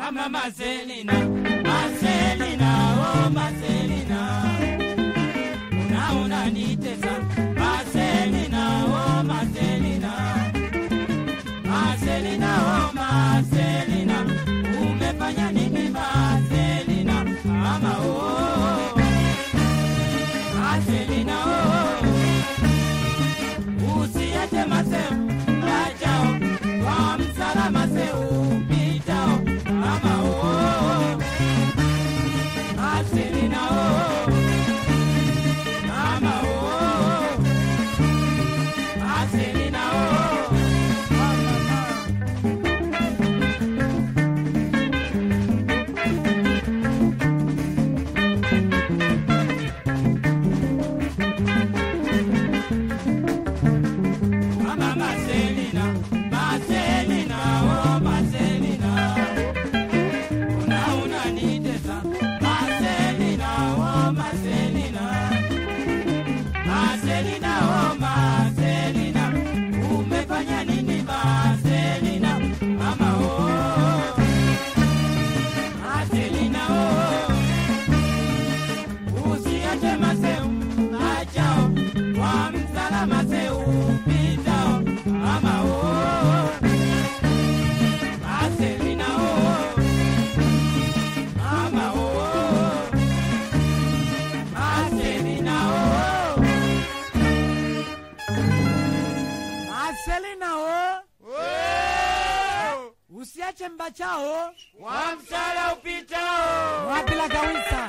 Mama Marcelina, Marcelina, oh Marcelina. wachache mba chao. Wamsala upitao. Wapila gawisa?